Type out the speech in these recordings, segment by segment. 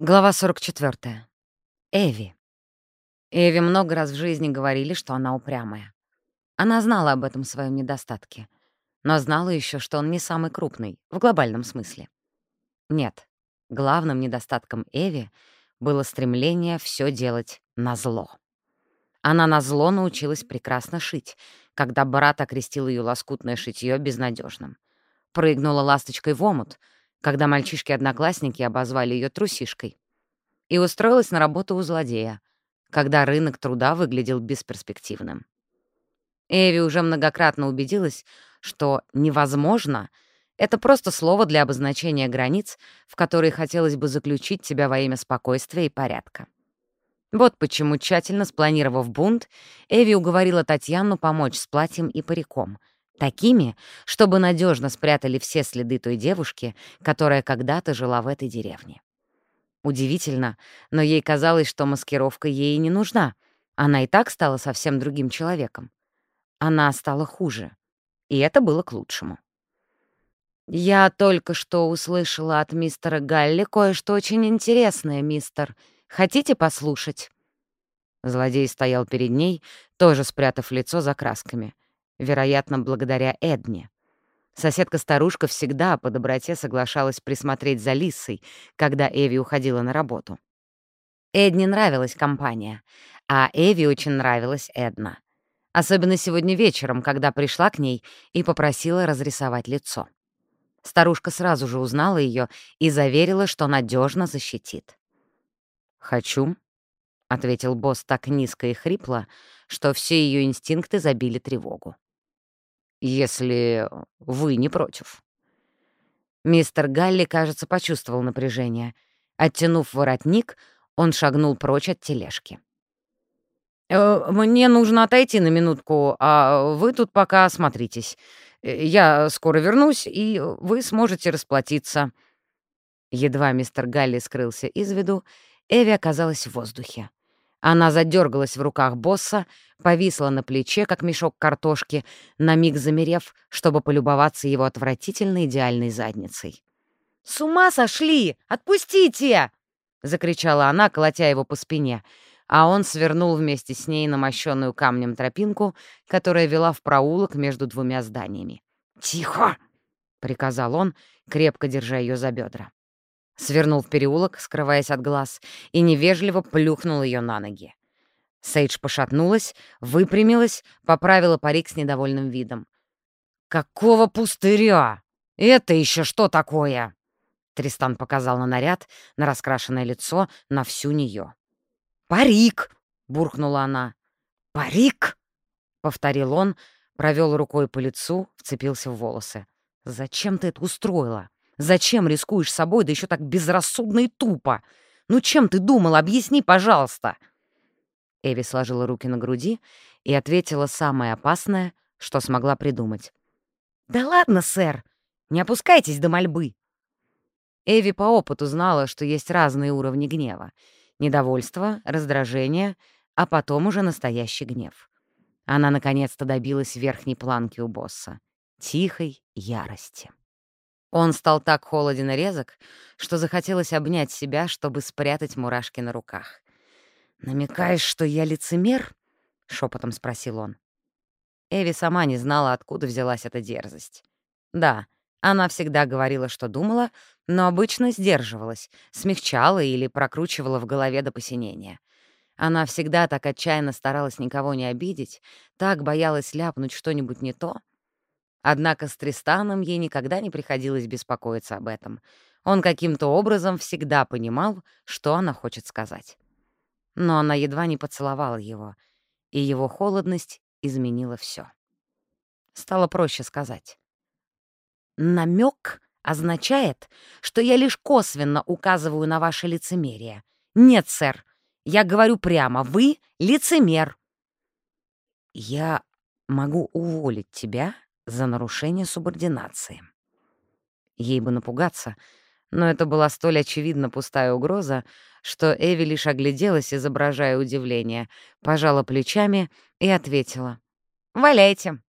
Глава 44. Эви. Эви много раз в жизни говорили, что она упрямая. Она знала об этом своем недостатке, но знала еще, что он не самый крупный, в глобальном смысле. Нет, главным недостатком Эви было стремление все делать на зло. Она на зло научилась прекрасно шить, когда брат окрестил ее лоскутное шитье безнадежным. Прыгнула ласточкой в омут — когда мальчишки-одноклассники обозвали ее трусишкой, и устроилась на работу у злодея, когда рынок труда выглядел бесперспективным. Эви уже многократно убедилась, что «невозможно» — это просто слово для обозначения границ, в которые хотелось бы заключить тебя во имя спокойствия и порядка. Вот почему, тщательно спланировав бунт, Эви уговорила Татьяну помочь с платьем и париком — Такими, чтобы надежно спрятали все следы той девушки, которая когда-то жила в этой деревне. Удивительно, но ей казалось, что маскировка ей не нужна. Она и так стала совсем другим человеком. Она стала хуже. И это было к лучшему. «Я только что услышала от мистера Галли кое-что очень интересное, мистер. Хотите послушать?» Злодей стоял перед ней, тоже спрятав лицо за красками — вероятно, благодаря Эдне. Соседка-старушка всегда по доброте соглашалась присмотреть за Лисой, когда Эви уходила на работу. Эдне нравилась компания, а Эви очень нравилась Эдна. Особенно сегодня вечером, когда пришла к ней и попросила разрисовать лицо. Старушка сразу же узнала ее и заверила, что надежно защитит. «Хочу», — ответил босс так низко и хрипло, что все ее инстинкты забили тревогу если вы не против». Мистер Галли, кажется, почувствовал напряжение. Оттянув воротник, он шагнул прочь от тележки. «Э, «Мне нужно отойти на минутку, а вы тут пока осмотритесь. Я скоро вернусь, и вы сможете расплатиться». Едва мистер Галли скрылся из виду, Эви оказалась в воздухе. Она задергалась в руках босса, повисла на плече, как мешок картошки, на миг замерев, чтобы полюбоваться его отвратительно идеальной задницей. «С ума сошли! Отпустите!» — закричала она, колотя его по спине, а он свернул вместе с ней на мощенную камнем тропинку, которая вела в проулок между двумя зданиями. «Тихо!» — приказал он, крепко держа ее за бедра. Свернул в переулок, скрываясь от глаз, и невежливо плюхнул ее на ноги. Сейдж пошатнулась, выпрямилась, поправила парик с недовольным видом. «Какого пустыря? Это еще что такое?» Тристан показал на наряд, на раскрашенное лицо, на всю нее. «Парик!» — буркнула она. «Парик!» — повторил он, провел рукой по лицу, вцепился в волосы. «Зачем ты это устроила? Зачем рискуешь собой, да еще так безрассудно и тупо? Ну чем ты думал? Объясни, пожалуйста!» Эви сложила руки на груди и ответила самое опасное, что смогла придумать. «Да ладно, сэр! Не опускайтесь до мольбы!» Эви по опыту знала, что есть разные уровни гнева. Недовольство, раздражение, а потом уже настоящий гнев. Она наконец-то добилась верхней планки у босса — тихой ярости. Он стал так холоден и резок, что захотелось обнять себя, чтобы спрятать мурашки на руках. «Намекаешь, что я лицемер?» — шепотом спросил он. Эви сама не знала, откуда взялась эта дерзость. Да, она всегда говорила, что думала, но обычно сдерживалась, смягчала или прокручивала в голове до посинения. Она всегда так отчаянно старалась никого не обидеть, так боялась ляпнуть что-нибудь не то — Однако с Тристаном ей никогда не приходилось беспокоиться об этом. Он каким-то образом всегда понимал, что она хочет сказать. Но она едва не поцеловала его, и его холодность изменила все. Стало проще сказать. «Намек означает, что я лишь косвенно указываю на ваше лицемерие. Нет, сэр, я говорю прямо, вы — лицемер». «Я могу уволить тебя за нарушение субординации. Ей бы напугаться, но это была столь очевидно пустая угроза, что Эви лишь огляделась, изображая удивление, пожала плечами и ответила. «Валяйте».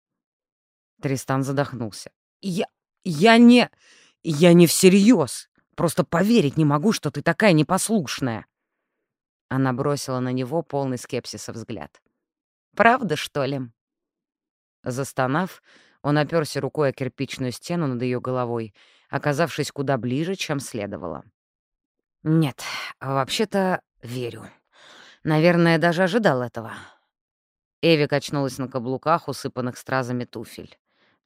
Тристан задохнулся. «Я... я не... я не всерьез. Просто поверить не могу, что ты такая непослушная!» Она бросила на него полный скепсиса взгляд. «Правда, что ли?» Застонав, он оперся рукой о кирпичную стену над ее головой, оказавшись куда ближе, чем следовало. «Нет, вообще-то верю. Наверное, даже ожидал этого». Эви качнулась на каблуках, усыпанных стразами туфель.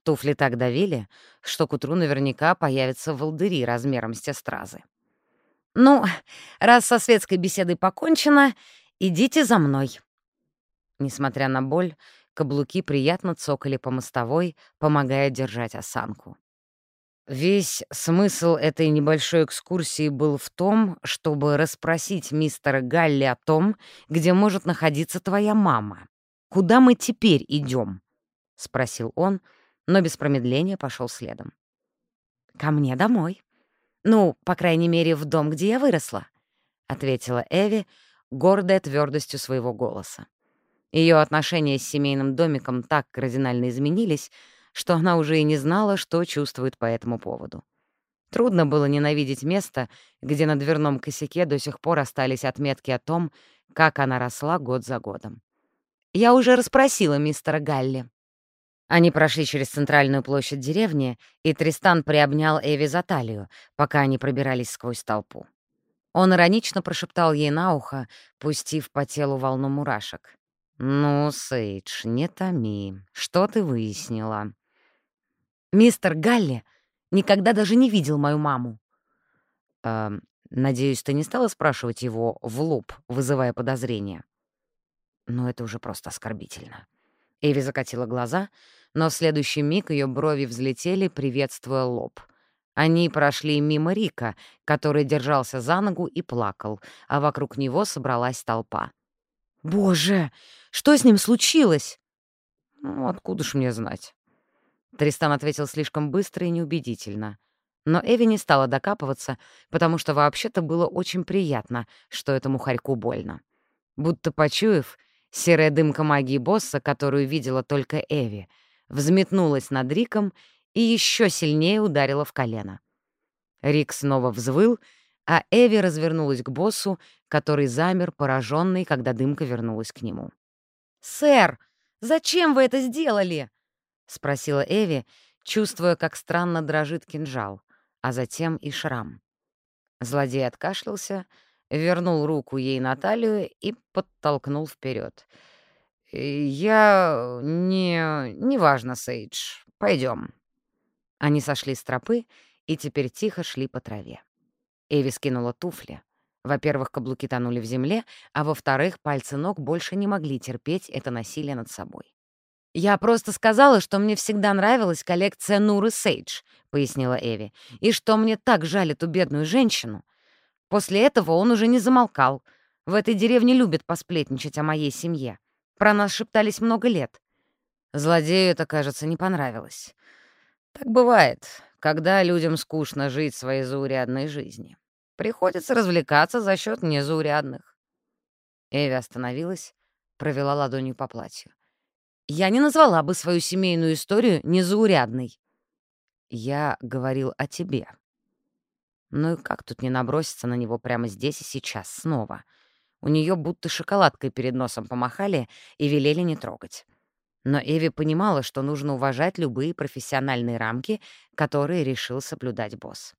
Туфли так давили, что к утру наверняка появятся волдыри размером с те стразы. «Ну, раз со светской беседой покончено, идите за мной». Несмотря на боль, каблуки приятно цокали по мостовой, помогая держать осанку. Весь смысл этой небольшой экскурсии был в том, чтобы расспросить мистера Галли о том, где может находиться твоя мама. «Куда мы теперь идем? спросил он, но без промедления пошел следом. «Ко мне домой. Ну, по крайней мере, в дом, где я выросла», — ответила Эви, гордая твердостью своего голоса. Ее отношения с семейным домиком так кардинально изменились, что она уже и не знала, что чувствует по этому поводу. Трудно было ненавидеть место, где на дверном косяке до сих пор остались отметки о том, как она росла год за годом. «Я уже расспросила мистера Галли». Они прошли через центральную площадь деревни, и Тристан приобнял Эви за талию, пока они пробирались сквозь толпу. Он иронично прошептал ей на ухо, пустив по телу волну мурашек. «Ну, Сейдж, не томи. Что ты выяснила?» «Мистер Галли никогда даже не видел мою маму». «Э, «Надеюсь, ты не стала спрашивать его в лоб, вызывая подозрения?» «Ну, это уже просто оскорбительно». Эви закатила глаза, но в следующий миг ее брови взлетели, приветствуя лоб. Они прошли мимо Рика, который держался за ногу и плакал, а вокруг него собралась толпа. «Боже, что с ним случилось?» «Ну, откуда ж мне знать?» Тристан ответил слишком быстро и неубедительно. Но Эви не стала докапываться, потому что вообще-то было очень приятно, что этому хорьку больно. Будто почуяв, серая дымка магии босса, которую видела только Эви, взметнулась над Риком и еще сильнее ударила в колено. Рик снова взвыл, а Эви развернулась к боссу, который замер, пораженный, когда дымка вернулась к нему. «Сэр, зачем вы это сделали?» — спросила Эви, чувствуя, как странно дрожит кинжал, а затем и шрам. Злодей откашлялся, вернул руку ей на талию и подтолкнул вперед. «Я... не... неважно, Сейдж. Пойдем. Они сошли с тропы и теперь тихо шли по траве. Эви скинула туфли. Во-первых, каблуки тонули в земле, а во-вторых, пальцы ног больше не могли терпеть это насилие над собой. «Я просто сказала, что мне всегда нравилась коллекция Нуры Сейдж», — пояснила Эви, «и что мне так жаль эту бедную женщину». После этого он уже не замолкал. В этой деревне любят посплетничать о моей семье. Про нас шептались много лет. Злодею это, кажется, не понравилось. Так бывает, когда людям скучно жить своей заурядной жизнью. Приходится развлекаться за счет незаурядных. Эви остановилась, провела ладонью по платью. Я не назвала бы свою семейную историю незаурядной. Я говорил о тебе. Ну и как тут не наброситься на него прямо здесь и сейчас снова? У нее будто шоколадкой перед носом помахали и велели не трогать. Но Эви понимала, что нужно уважать любые профессиональные рамки, которые решил соблюдать босс.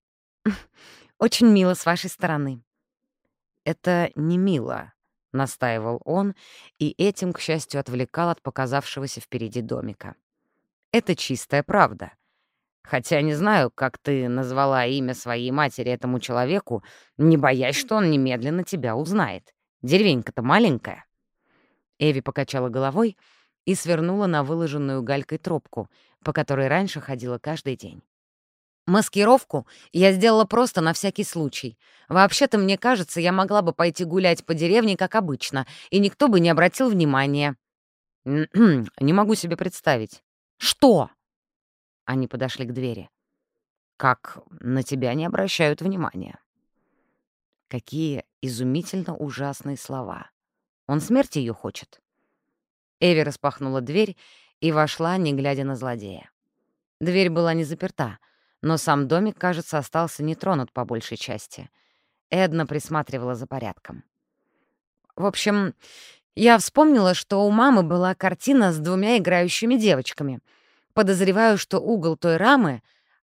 Очень мило с вашей стороны». «Это не мило», — настаивал он, и этим, к счастью, отвлекал от показавшегося впереди домика. «Это чистая правда. Хотя не знаю, как ты назвала имя своей матери этому человеку, не боясь, что он немедленно тебя узнает. Деревенька-то маленькая». Эви покачала головой и свернула на выложенную галькой тропку, по которой раньше ходила каждый день. Маскировку я сделала просто на всякий случай. Вообще-то, мне кажется, я могла бы пойти гулять по деревне, как обычно, и никто бы не обратил внимания. Не могу себе представить. Что? Они подошли к двери. Как на тебя не обращают внимания. Какие изумительно ужасные слова. Он смерти ее хочет. Эви распахнула дверь и вошла, не глядя на злодея. Дверь была не заперта — но сам домик, кажется, остался нетронут по большей части. Эдна присматривала за порядком. В общем, я вспомнила, что у мамы была картина с двумя играющими девочками. Подозреваю, что угол той рамы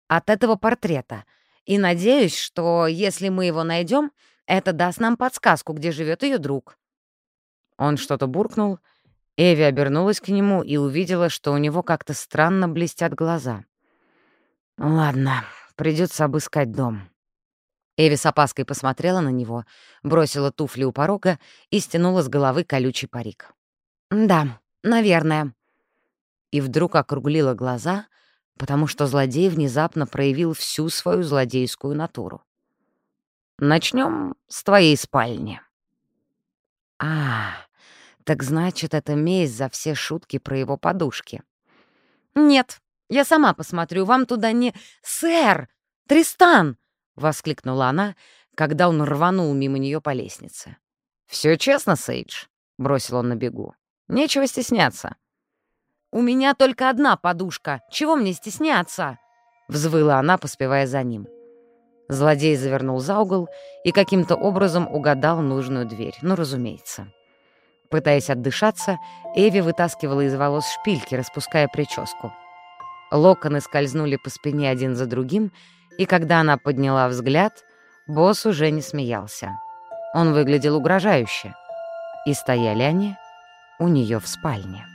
от этого портрета, и надеюсь, что если мы его найдем, это даст нам подсказку, где живет ее друг. Он что-то буркнул. Эви обернулась к нему и увидела, что у него как-то странно блестят глаза. «Ладно, придется обыскать дом». Эви с опаской посмотрела на него, бросила туфли у порога и стянула с головы колючий парик. «Да, наверное». И вдруг округлила глаза, потому что злодей внезапно проявил всю свою злодейскую натуру. Начнем с твоей спальни». «А, так значит, это месть за все шутки про его подушки». «Нет, я сама посмотрю, вам туда не... Сэр! Тристан!» — воскликнула она, когда он рванул мимо нее по лестнице. Все честно, Сейдж», — бросил он на бегу. «Нечего стесняться». «У меня только одна подушка. Чего мне стесняться?» — взвыла она, поспевая за ним. Злодей завернул за угол и каким-то образом угадал нужную дверь. Ну, разумеется. Пытаясь отдышаться, Эви вытаскивала из волос шпильки, распуская прическу. Локоны скользнули по спине один за другим, и когда она подняла взгляд, босс уже не смеялся. Он выглядел угрожающе. И стояли они у нее в спальне.